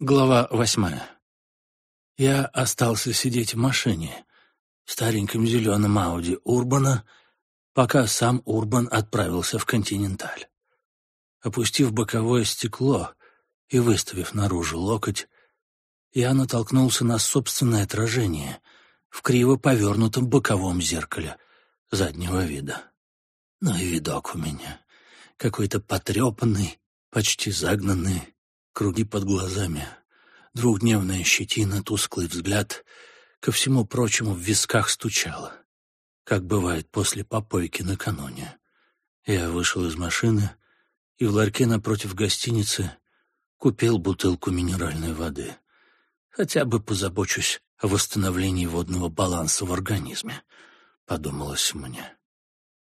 Глава восьмая. Я остался сидеть в машине, в стареньком зеленом Ауди Урбана, пока сам Урбан отправился в «Континенталь». Опустив боковое стекло и выставив наружу локоть, я натолкнулся на собственное отражение в криво повернутом боковом зеркале заднего вида. Ну и видок у меня, какой-то потрепанный, почти загнанный, круги под глазами, двухдневная щетина, тусклый взгляд. Ко всему прочему в висках стучало, как бывает после попойки накануне. Я вышел из машины и в ларьке напротив гостиницы купил бутылку минеральной воды. Хотя бы позабочусь о восстановлении водного баланса в организме, подумалось мне.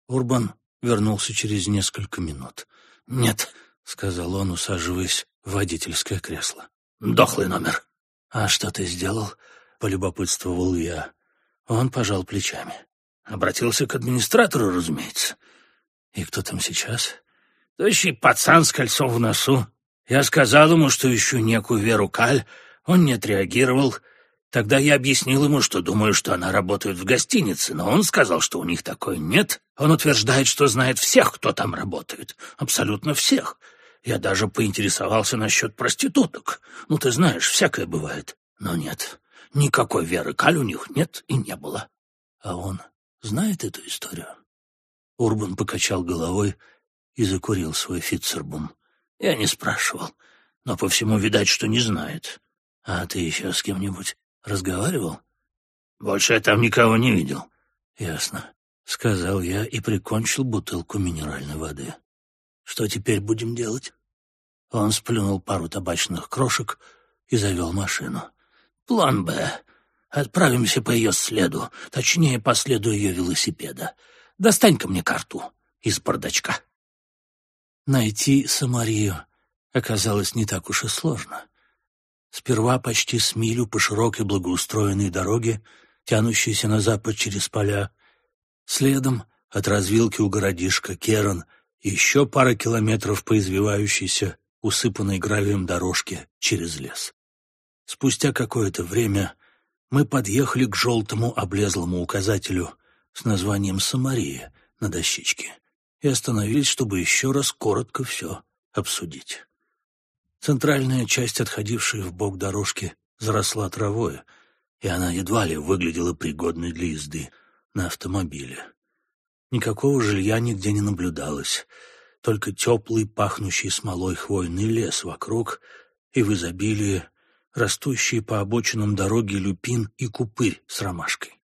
Урбан вернулся через несколько минут. «Нет», — сказал он, усаживаясь водительское кресло. «Дохлый номер». «А что ты сделал?» — полюбопытствовал я. Он пожал плечами. Обратился к администратору, разумеется. «И кто там сейчас?» «Тощий пацан с кольцом в носу. Я сказал ему, что ищу некую Веру Каль. Он не отреагировал. Тогда я объяснил ему, что думаю, что она работает в гостинице, но он сказал, что у них такой нет. Он утверждает, что знает всех, кто там работает. Абсолютно всех. Я даже поинтересовался насчет проституток. Ну, ты знаешь, всякое бывает. Но нет, никакой Веры Каль у них нет и не было. А он знает эту историю? Урбан покачал головой и закурил свой фицербум. Я не спрашивал, но по всему видать, что не знает. А ты еще с кем-нибудь разговаривал? Больше я там никого не видел. Ясно, — сказал я и прикончил бутылку минеральной воды. Что теперь будем делать? Он сплюнул пару табачных крошек и завел машину. План «Б». Отправимся по ее следу, точнее, по следу ее велосипеда. Достань-ка мне карту из бардачка. Найти Самарию оказалось не так уж и сложно. Сперва почти с милю по широкой благоустроенной дороге, тянущейся на запад через поля, следом от развилки у городишка Еще пара километров по извивающейся, усыпанной гравием дорожке через лес. Спустя какое-то время мы подъехали к желтому облезлому указателю с названием «Самария» на дощечке и остановились, чтобы еще раз коротко все обсудить. Центральная часть, отходившей в бок дорожки, заросла травой, и она едва ли выглядела пригодной для езды на автомобиле. Никакого жилья нигде не наблюдалось, только теплый, пахнущий смолой хвойный лес вокруг и в изобилии растущие по обочинам дороги люпин и купырь с ромашкой.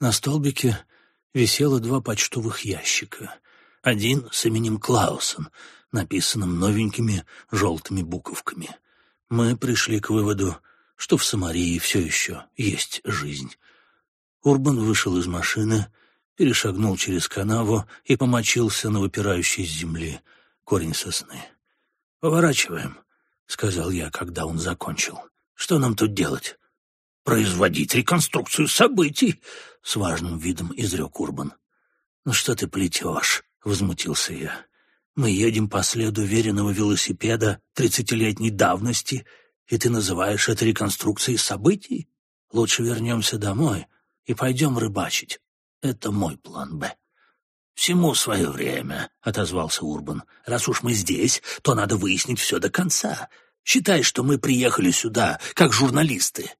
На столбике висело два почтовых ящика. Один с именем Клаусон, написанным новенькими желтыми буковками. Мы пришли к выводу, что в Самарии все еще есть жизнь. Урбан вышел из машины — перешагнул через канаву и помочился на выпирающей с земли корень сосны. «Поворачиваем», — сказал я, когда он закончил. «Что нам тут делать?» «Производить реконструкцию событий», — с важным видом изрек Урбан. «Ну что ты плетешь?» — возмутился я. «Мы едем по следу веренного велосипеда тридцатилетней давности, и ты называешь это реконструкцией событий? Лучше вернемся домой и пойдем рыбачить. Это мой план «Б». «Всему свое время», — отозвался Урбан. «Раз уж мы здесь, то надо выяснить все до конца. Считай, что мы приехали сюда, как журналисты».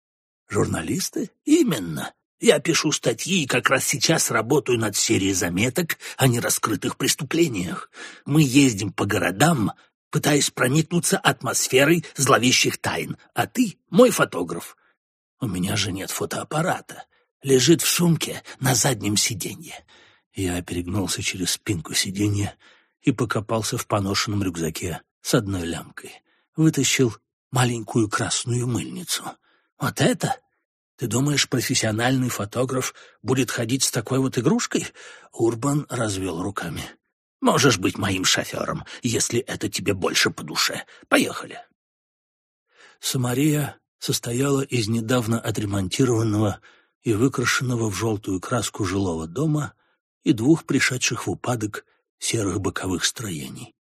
«Журналисты? Именно. Я пишу статьи и как раз сейчас работаю над серией заметок о нераскрытых преступлениях. Мы ездим по городам, пытаясь проникнуться атмосферой зловещих тайн, а ты — мой фотограф. У меня же нет фотоаппарата лежит в сумке на заднем сиденье. Я перегнулся через спинку сиденья и покопался в поношенном рюкзаке с одной лямкой. Вытащил маленькую красную мыльницу. Вот это? Ты думаешь, профессиональный фотограф будет ходить с такой вот игрушкой? Урбан развел руками. Можешь быть моим шофером, если это тебе больше по душе. Поехали. Самария состояла из недавно отремонтированного и выкрашенного в желтую краску жилого дома и двух пришедших в упадок серых боковых строений.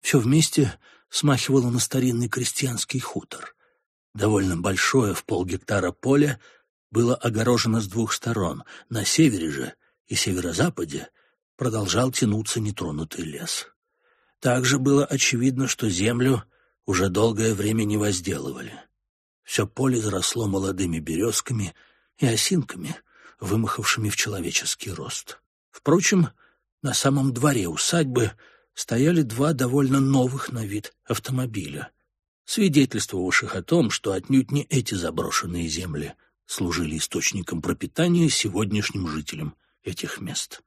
Все вместе смахивало на старинный крестьянский хутор. Довольно большое в полгектара поле было огорожено с двух сторон. На севере же и северо-западе продолжал тянуться нетронутый лес. Также было очевидно, что землю уже долгое время не возделывали. Все поле заросло молодыми березками и осинками, вымахавшими в человеческий рост. Впрочем, на самом дворе усадьбы стояли два довольно новых на вид автомобиля, свидетельствовавших о том, что отнюдь не эти заброшенные земли служили источником пропитания сегодняшним жителям этих мест.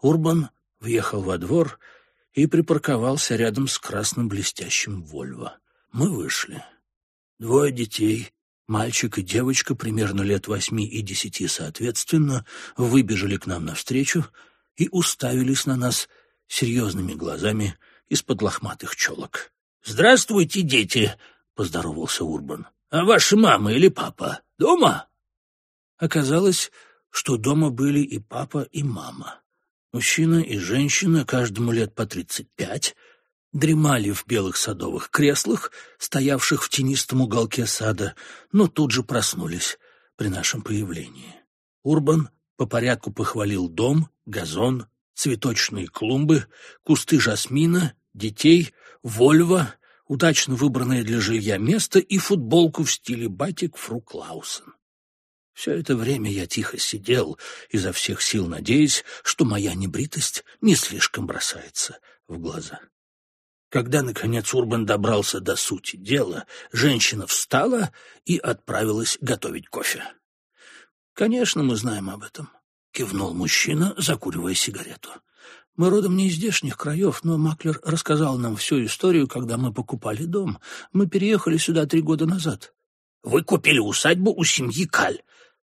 Урбан въехал во двор и припарковался рядом с красным блестящим «Вольво». Мы вышли. Двое детей, мальчик и девочка, примерно лет восьми и десяти соответственно, выбежали к нам навстречу и уставились на нас серьезными глазами из-под лохматых челок. «Здравствуйте, дети!» — поздоровался Урбан. «А ваша мама или папа дома?» Оказалось, что дома были и папа, и мама. Мужчина и женщина, каждому лет по тридцать пять, дремали в белых садовых креслах, стоявших в тенистом уголке сада, но тут же проснулись при нашем появлении. Урбан по порядку похвалил дом, газон, цветочные клумбы, кусты жасмина, детей, Вольво, удачно выбранное для жилья место и футболку в стиле батик Фру Клаусен. Все это время я тихо сидел, изо всех сил надеясь, что моя небритость не слишком бросается в глаза. Когда, наконец, Урбан добрался до сути дела, женщина встала и отправилась готовить кофе. «Конечно, мы знаем об этом», — кивнул мужчина, закуривая сигарету. «Мы родом не из здешних краев, но Маклер рассказал нам всю историю, когда мы покупали дом. Мы переехали сюда три года назад». «Вы купили усадьбу у семьи Каль?»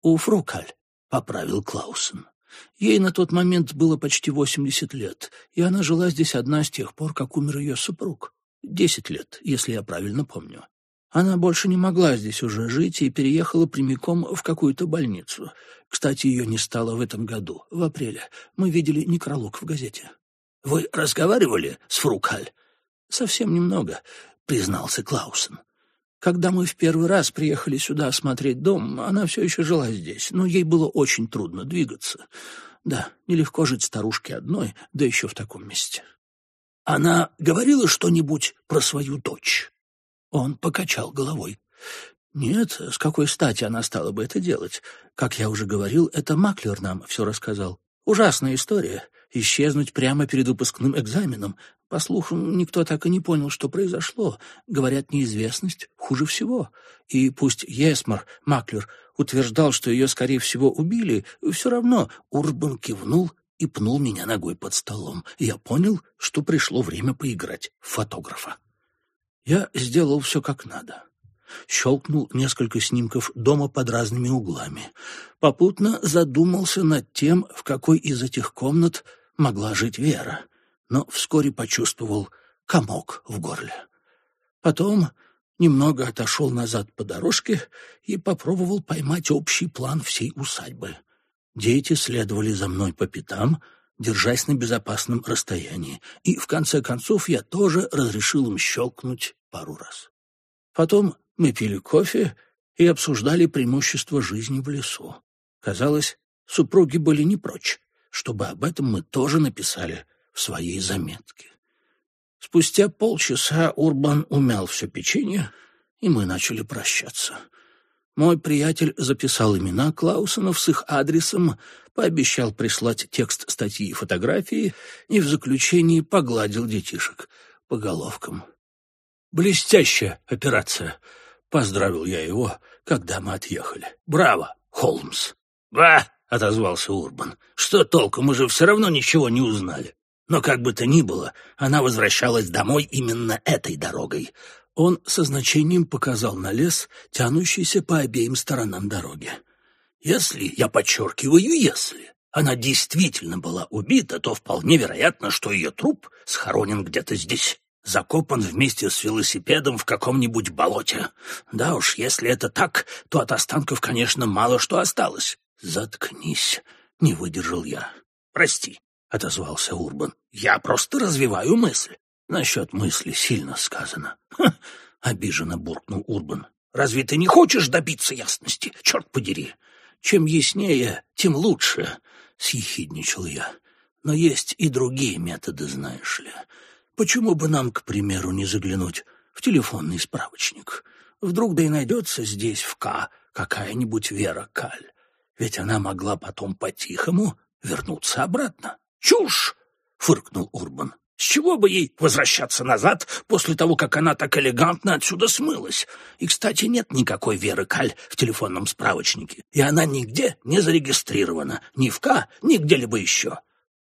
у Фрукаль», — поправил Клаусен. Ей на тот момент было почти восемьдесят лет, и она жила здесь одна с тех пор, как умер ее супруг. Десять лет, если я правильно помню. Она больше не могла здесь уже жить и переехала прямиком в какую-то больницу. Кстати, ее не стало в этом году, в апреле. Мы видели некролог в газете. «Вы разговаривали с Фрукаль?» «Совсем немного», — признался Клаусен. Когда мы в первый раз приехали сюда осмотреть дом, она все еще жила здесь, но ей было очень трудно двигаться. Да, нелегко жить старушке одной, да еще в таком месте. Она говорила что-нибудь про свою дочь? Он покачал головой. Нет, с какой стати она стала бы это делать? Как я уже говорил, это Маклер нам все рассказал. Ужасная история. Исчезнуть прямо перед выпускным экзаменом. По слухам, никто так и не понял, что произошло. Говорят, неизвестность хуже всего. И пусть Есмар, Маклер, утверждал, что ее, скорее всего, убили, все равно Урбан кивнул и пнул меня ногой под столом. Я понял, что пришло время поиграть в фотографа. Я сделал все как надо. Щелкнул несколько снимков дома под разными углами. Попутно задумался над тем, в какой из этих комнат могла жить Вера — но вскоре почувствовал комок в горле. Потом немного отошел назад по дорожке и попробовал поймать общий план всей усадьбы. Дети следовали за мной по пятам, держась на безопасном расстоянии, и в конце концов я тоже разрешил им щелкнуть пару раз. Потом мы пили кофе и обсуждали преимущества жизни в лесу. Казалось, супруги были не прочь, чтобы об этом мы тоже написали в своей заметке. Спустя полчаса Урбан умял все печенье, и мы начали прощаться. Мой приятель записал имена Клаусонов с их адресом, пообещал прислать текст статьи и фотографии и в заключении погладил детишек по головкам. «Блестящая операция!» — поздравил я его, когда мы отъехали. «Браво, Холмс!» «Ба!» — отозвался Урбан. «Что толку? Мы же все равно ничего не узнали». Но как бы то ни было, она возвращалась домой именно этой дорогой. Он со значением показал на лес, тянущийся по обеим сторонам дороги. Если, я подчеркиваю, если она действительно была убита, то вполне вероятно, что ее труп схоронен где-то здесь, закопан вместе с велосипедом в каком-нибудь болоте. Да уж, если это так, то от останков, конечно, мало что осталось. Заткнись, не выдержал я. Прости, — отозвался Урбан. «Я просто развиваю мысль». «Насчет мысли сильно сказано». Обиженно буркнул Урбан. Разве ты не хочешь добиться ясности? Черт подери! Чем яснее, тем лучше, — съехидничал я. Но есть и другие методы, знаешь ли. Почему бы нам, к примеру, не заглянуть в телефонный справочник? Вдруг да и найдется здесь, в К, какая-нибудь Вера Каль. Ведь она могла потом по-тихому вернуться обратно. «Чушь!» — фыркнул Урбан. С чего бы ей возвращаться назад после того, как она так элегантно отсюда смылась? И, кстати, нет никакой Веры Каль в телефонном справочнике, и она нигде не зарегистрирована, ни в К, ни где-либо еще.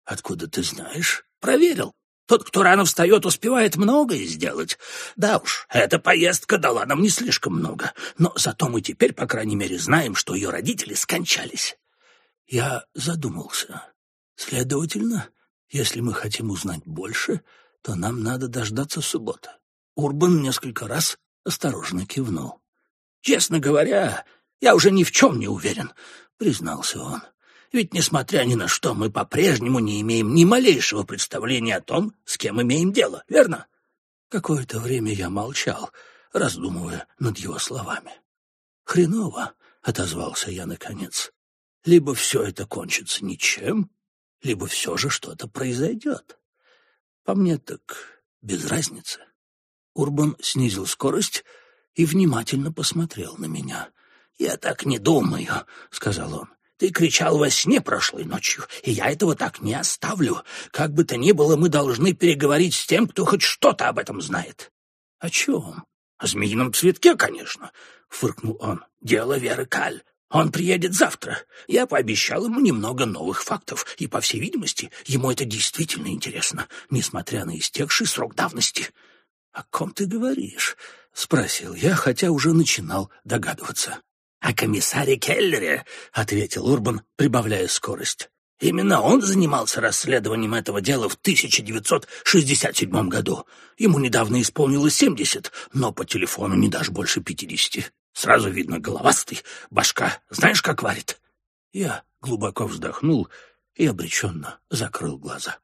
Откуда ты знаешь? Проверил. Тот, кто рано встает, успевает многое сделать. Да уж, эта поездка дала нам не слишком много, но зато мы теперь, по крайней мере, знаем, что ее родители скончались. Я задумался. Следовательно, если мы хотим узнать больше, то нам надо дождаться субботы. Урбан несколько раз осторожно кивнул. «Честно говоря, я уже ни в чем не уверен», — признался он. «Ведь, несмотря ни на что, мы по-прежнему не имеем ни малейшего представления о том, с кем имеем дело, верно?» Какое-то время я молчал, раздумывая над его словами. «Хреново», — отозвался я наконец. «Либо все это кончится ничем, либо все же что-то произойдет. По мне так без разницы. Урбан снизил скорость и внимательно посмотрел на меня. «Я так не думаю», — сказал он. «Ты кричал во сне прошлой ночью, и я этого так не оставлю. Как бы то ни было, мы должны переговорить с тем, кто хоть что-то об этом знает». «О чем?» «О змеином цветке, конечно», — фыркнул он. «Дело Веры Каль. Он приедет завтра. Я пообещал ему немного новых фактов, и, по всей видимости, ему это действительно интересно, несмотря на истекший срок давности. — О ком ты говоришь? — спросил я, хотя уже начинал догадываться. — О комиссаре Келлере, — ответил Урбан, прибавляя скорость. Именно он занимался расследованием этого дела в 1967 году. Ему недавно исполнилось 70, но по телефону не дашь больше 50. Сразу видно головастый, башка знаешь, как варит?» Я глубоко вздохнул и обреченно закрыл глаза.